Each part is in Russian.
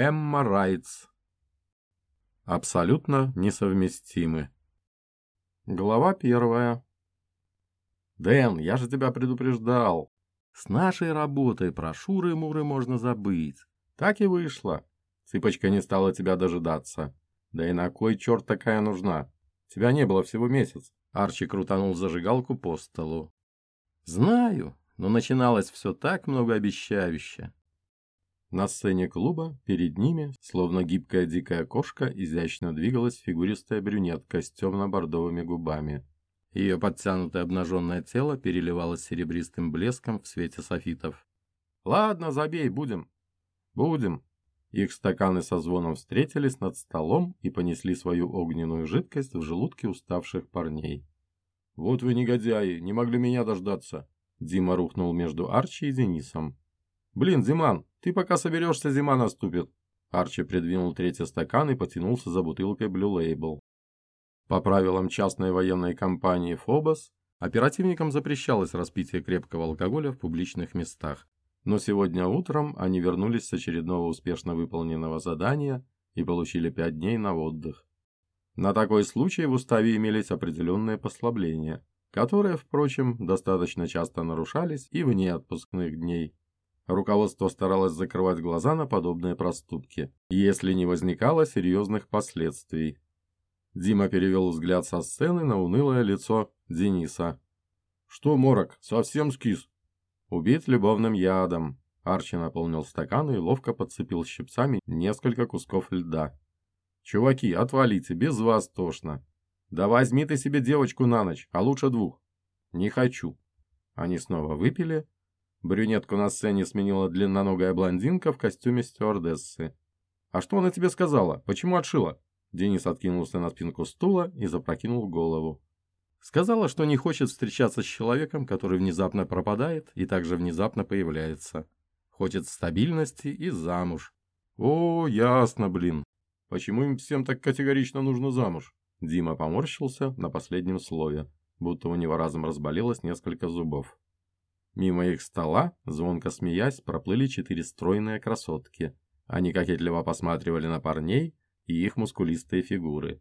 Эмма Райтс. Абсолютно несовместимы. Глава первая. «Дэн, я же тебя предупреждал. С нашей работой про шуры-муры можно забыть. Так и вышло. Цыпочка не стала тебя дожидаться. Да и на кой черт такая нужна? Тебя не было всего месяц». Арчи крутанул зажигалку по столу. «Знаю, но начиналось все так многообещающе. На сцене клуба перед ними, словно гибкая дикая кошка, изящно двигалась фигуристая брюнетка с темно-бордовыми губами. Ее подтянутое обнаженное тело переливалось серебристым блеском в свете софитов. «Ладно, забей, будем». «Будем». Их стаканы со звоном встретились над столом и понесли свою огненную жидкость в желудки уставших парней. «Вот вы негодяи, не могли меня дождаться!» Дима рухнул между Арчи и Денисом. «Блин, Диман, ты пока соберешься, зима наступит!» Арчи придвинул третий стакан и потянулся за бутылкой Blue Label. По правилам частной военной компании «Фобос» оперативникам запрещалось распитие крепкого алкоголя в публичных местах. Но сегодня утром они вернулись с очередного успешно выполненного задания и получили пять дней на отдых. На такой случай в уставе имелись определенные послабления, которые, впрочем, достаточно часто нарушались и вне отпускных дней. Руководство старалось закрывать глаза на подобные проступки, если не возникало серьезных последствий. Дима перевел взгляд со сцены на унылое лицо Дениса. «Что, Морок, совсем скис?» «Убит любовным ядом». Арчи наполнил стакан и ловко подцепил щипцами несколько кусков льда. «Чуваки, отвалите, без вас тошно. Да возьми ты себе девочку на ночь, а лучше двух». «Не хочу». Они снова выпили. Брюнетку на сцене сменила длинноногая блондинка в костюме стюардессы. «А что она тебе сказала? Почему отшила?» Денис откинулся на спинку стула и запрокинул голову. Сказала, что не хочет встречаться с человеком, который внезапно пропадает и также внезапно появляется. Хочет стабильности и замуж. О, ясно, блин. Почему им всем так категорично нужно замуж? Дима поморщился на последнем слове, будто у него разом разболелось несколько зубов. Мимо их стола, звонко смеясь, проплыли четыре стройные красотки. Они кокетливо посматривали на парней и их мускулистые фигуры.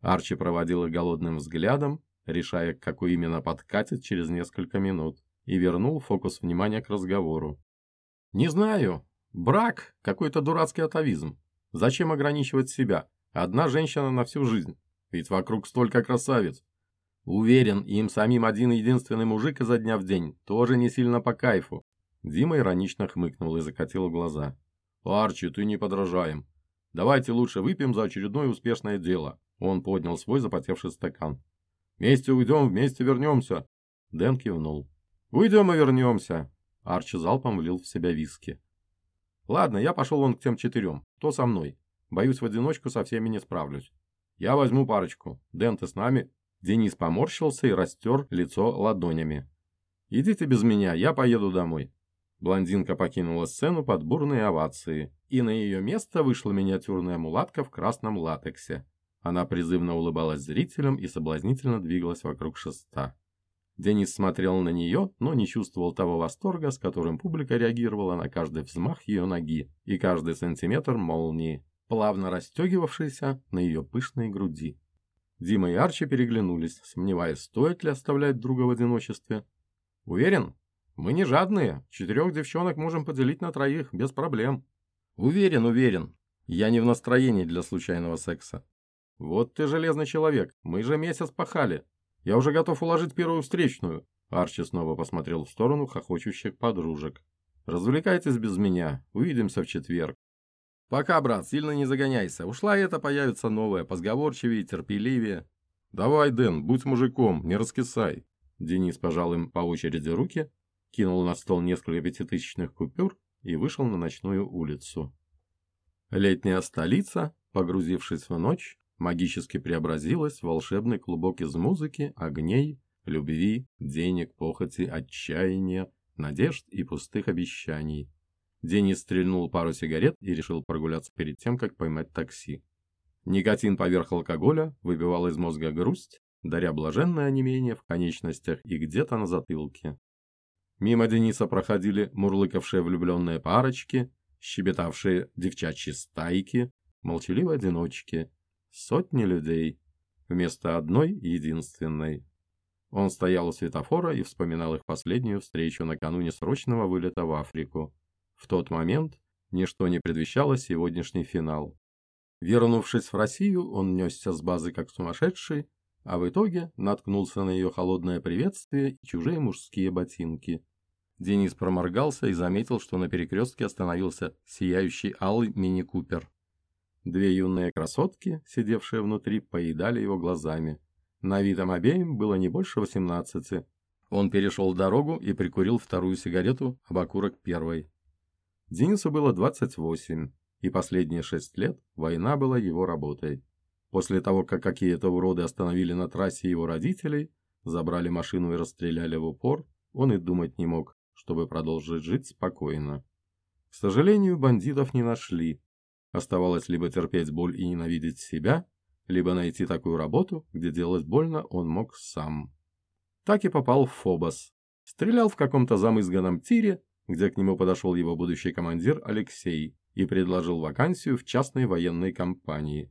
Арчи проводил их голодным взглядом, решая, какой именно подкатит через несколько минут, и вернул фокус внимания к разговору. «Не знаю. Брак – какой-то дурацкий атовизм. Зачем ограничивать себя? Одна женщина на всю жизнь. Ведь вокруг столько красавиц. Уверен, им самим один единственный мужик изо дня в день тоже не сильно по кайфу. Дима иронично хмыкнул и закатил глаза. «Арчи, ты не подражаем. Давайте лучше выпьем за очередное успешное дело». Он поднял свой запотевший стакан. «Вместе уйдем, вместе вернемся». Дэн кивнул. «Уйдем и вернемся». Арчи залпом влил в себя виски. Ладно, я пошел вон к тем четырем. Кто со мной? Боюсь, в одиночку со всеми не справлюсь. Я возьму парочку. Дэн, ты с нами? Денис поморщился и растер лицо ладонями. Идите без меня, я поеду домой. Блондинка покинула сцену под бурные овации, и на ее место вышла миниатюрная мулатка в красном латексе. Она призывно улыбалась зрителям и соблазнительно двигалась вокруг шеста. Денис смотрел на нее, но не чувствовал того восторга, с которым публика реагировала на каждый взмах ее ноги и каждый сантиметр молнии, плавно расстегивавшейся на ее пышной груди. Дима и Арчи переглянулись, сомневаясь, стоит ли оставлять друга в одиночестве. «Уверен? Мы не жадные. Четырех девчонок можем поделить на троих, без проблем». «Уверен, уверен. Я не в настроении для случайного секса». «Вот ты железный человек. Мы же месяц пахали. Я уже готов уложить первую встречную. Арчи снова посмотрел в сторону хохочущих подружек. Развлекайтесь без меня. Увидимся в четверг. Пока, брат, сильно не загоняйся. Ушла это появится новая, позговорчивее, терпеливее. Давай, Дэн, будь мужиком, не раскисай. Денис пожал им по очереди руки, кинул на стол несколько пятитысячных купюр и вышел на ночную улицу. Летняя столица, погрузившись в ночь, магически преобразилась в волшебный клубок из музыки, огней, любви, денег, похоти, отчаяния, надежд и пустых обещаний. Денис стрельнул пару сигарет и решил прогуляться перед тем, как поймать такси. Никотин поверх алкоголя выбивал из мозга грусть, даря блаженное онемение в конечностях и где-то на затылке. Мимо Дениса проходили мурлыкавшие влюбленные парочки, щебетавшие девчачьи стайки, молчаливые одиночки, сотни людей, вместо одной единственной. Он стоял у светофора и вспоминал их последнюю встречу накануне срочного вылета в Африку. В тот момент ничто не предвещало сегодняшний финал. Вернувшись в Россию, он несся с базы как сумасшедший, а в итоге наткнулся на ее холодное приветствие и чужие мужские ботинки. Денис проморгался и заметил, что на перекрестке остановился сияющий алый мини-купер. Две юные красотки, сидевшие внутри, поедали его глазами. На вид им обеим было не больше восемнадцати. Он перешел дорогу и прикурил вторую сигарету об окурок первой. Денису было двадцать восемь, и последние шесть лет война была его работой. После того, как какие-то уроды остановили на трассе его родителей, забрали машину и расстреляли в упор, он и думать не мог, чтобы продолжить жить спокойно. К сожалению, бандитов не нашли. Оставалось либо терпеть боль и ненавидеть себя, либо найти такую работу, где делать больно он мог сам. Так и попал в Фобос. Стрелял в каком-то замызганном тире, где к нему подошел его будущий командир Алексей и предложил вакансию в частной военной компании.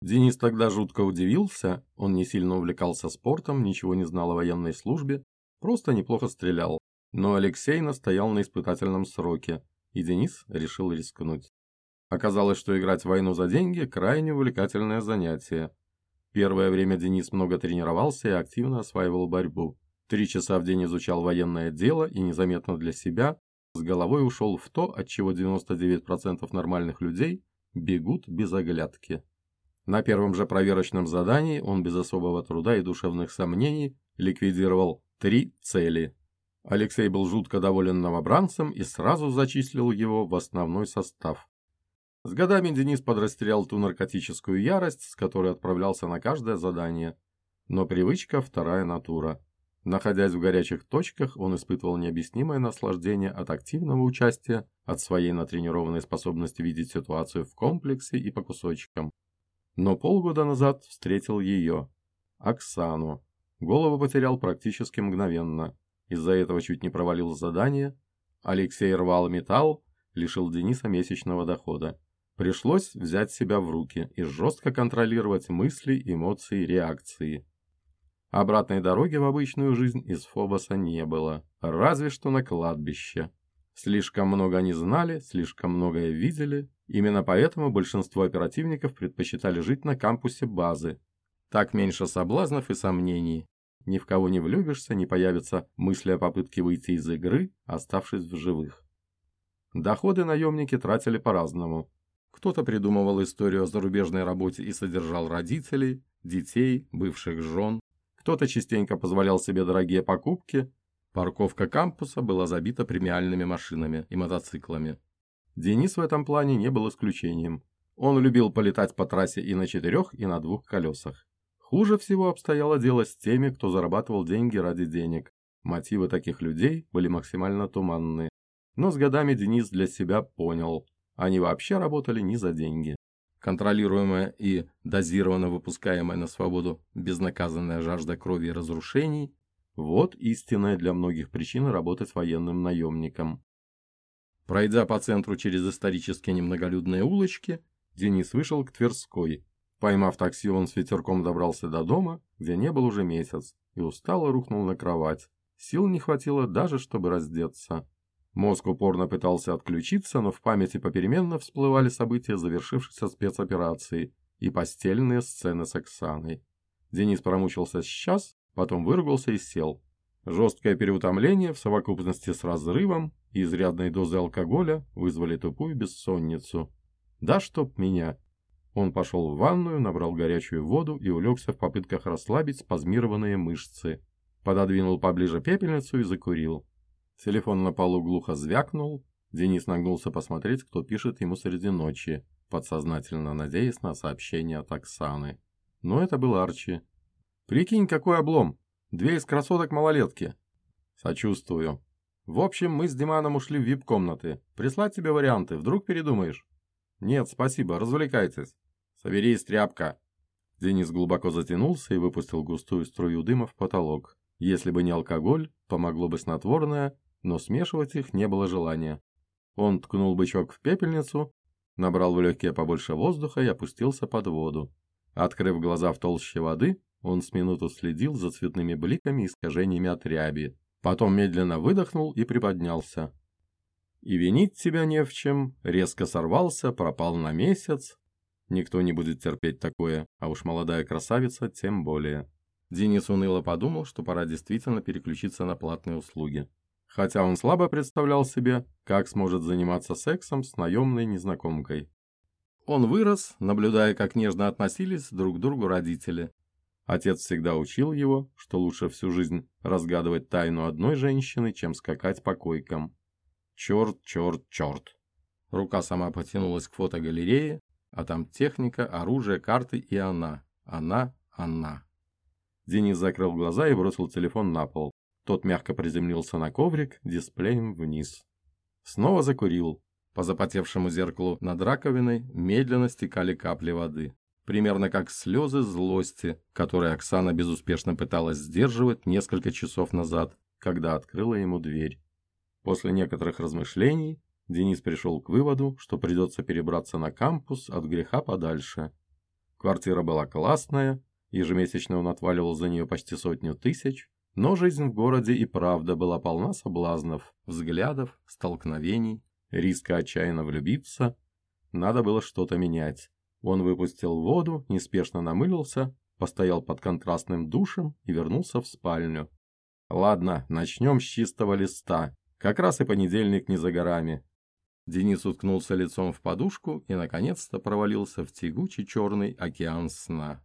Денис тогда жутко удивился, он не сильно увлекался спортом, ничего не знал о военной службе, просто неплохо стрелял. Но Алексей настоял на испытательном сроке, и Денис решил рискнуть. Оказалось, что играть в войну за деньги – крайне увлекательное занятие. Первое время Денис много тренировался и активно осваивал борьбу. Три часа в день изучал военное дело и незаметно для себя с головой ушел в то, от чего 99% нормальных людей бегут без оглядки. На первом же проверочном задании он без особого труда и душевных сомнений ликвидировал три цели. Алексей был жутко доволен новобранцем и сразу зачислил его в основной состав. С годами Денис подрастерял ту наркотическую ярость, с которой отправлялся на каждое задание. Но привычка – вторая натура. Находясь в горячих точках, он испытывал необъяснимое наслаждение от активного участия, от своей натренированной способности видеть ситуацию в комплексе и по кусочкам. Но полгода назад встретил ее, Оксану. Голову потерял практически мгновенно. Из-за этого чуть не провалил задание. Алексей рвал металл, лишил Дениса месячного дохода. Пришлось взять себя в руки и жестко контролировать мысли, эмоции, реакции. Обратной дороги в обычную жизнь из Фобоса не было, разве что на кладбище. Слишком много они знали, слишком многое видели, Именно поэтому большинство оперативников предпочитали жить на кампусе базы. Так меньше соблазнов и сомнений. Ни в кого не влюбишься, не появятся мысли о попытке выйти из игры, оставшись в живых. Доходы наемники тратили по-разному. Кто-то придумывал историю о зарубежной работе и содержал родителей, детей, бывших жен. Кто-то частенько позволял себе дорогие покупки. Парковка кампуса была забита премиальными машинами и мотоциклами. Денис в этом плане не был исключением. Он любил полетать по трассе и на четырех, и на двух колесах. Хуже всего обстояло дело с теми, кто зарабатывал деньги ради денег. Мотивы таких людей были максимально туманны. Но с годами Денис для себя понял, они вообще работали не за деньги. Контролируемая и дозированно выпускаемая на свободу безнаказанная жажда крови и разрушений – вот истинная для многих причина работать военным наемником. Пройдя по центру через исторически немноголюдные улочки, Денис вышел к Тверской. Поймав такси, он с ветерком добрался до дома, где не был уже месяц, и устало рухнул на кровать. Сил не хватило даже, чтобы раздеться. Мозг упорно пытался отключиться, но в памяти попеременно всплывали события завершившейся спецоперации и постельные сцены с Оксаной. Денис промучился сейчас, потом выругался и сел. Жесткое переутомление в совокупности с разрывом и изрядной дозой алкоголя вызвали тупую бессонницу. Да чтоб меня! Он пошел в ванную, набрал горячую воду и улегся в попытках расслабить спазмированные мышцы. Пододвинул поближе пепельницу и закурил. Телефон на полу глухо звякнул. Денис нагнулся посмотреть, кто пишет ему среди ночи, подсознательно надеясь на сообщение от Оксаны. Но это был Арчи. «Прикинь, какой облом! Две из красоток малолетки!» «Сочувствую. В общем, мы с Диманом ушли в вип-комнаты. Прислать тебе варианты, вдруг передумаешь? Нет, спасибо, развлекайтесь. Соберись, тряпка. Денис глубоко затянулся и выпустил густую струю дыма в потолок. Если бы не алкоголь, помогло бы снотворное, но смешивать их не было желания. Он ткнул бычок в пепельницу, набрал в легкие побольше воздуха и опустился под воду. Открыв глаза в толще воды, он с минуту следил за цветными бликами и искажениями от ряби. Потом медленно выдохнул и приподнялся. И винить себя не в чем, резко сорвался, пропал на месяц. Никто не будет терпеть такое, а уж молодая красавица тем более. Денис уныло подумал, что пора действительно переключиться на платные услуги. Хотя он слабо представлял себе, как сможет заниматься сексом с наемной незнакомкой. Он вырос, наблюдая, как нежно относились друг к другу родители. Отец всегда учил его, что лучше всю жизнь разгадывать тайну одной женщины, чем скакать по койкам. Черт, черт, черт. Рука сама потянулась к фотогалерее, а там техника, оружие, карты и она. Она, она. Денис закрыл глаза и бросил телефон на пол. Тот мягко приземлился на коврик, дисплеем вниз. Снова закурил. По запотевшему зеркалу над раковиной медленно стекали капли воды. Примерно как слезы злости, которые Оксана безуспешно пыталась сдерживать несколько часов назад, когда открыла ему дверь. После некоторых размышлений Денис пришел к выводу, что придется перебраться на кампус от греха подальше. Квартира была классная, Ежемесячно он отваливал за нее почти сотню тысяч, но жизнь в городе и правда была полна соблазнов, взглядов, столкновений, риска отчаянно влюбиться. Надо было что-то менять. Он выпустил воду, неспешно намылился, постоял под контрастным душем и вернулся в спальню. Ладно, начнем с чистого листа. Как раз и понедельник не за горами. Денис уткнулся лицом в подушку и, наконец-то, провалился в тягучий черный океан сна.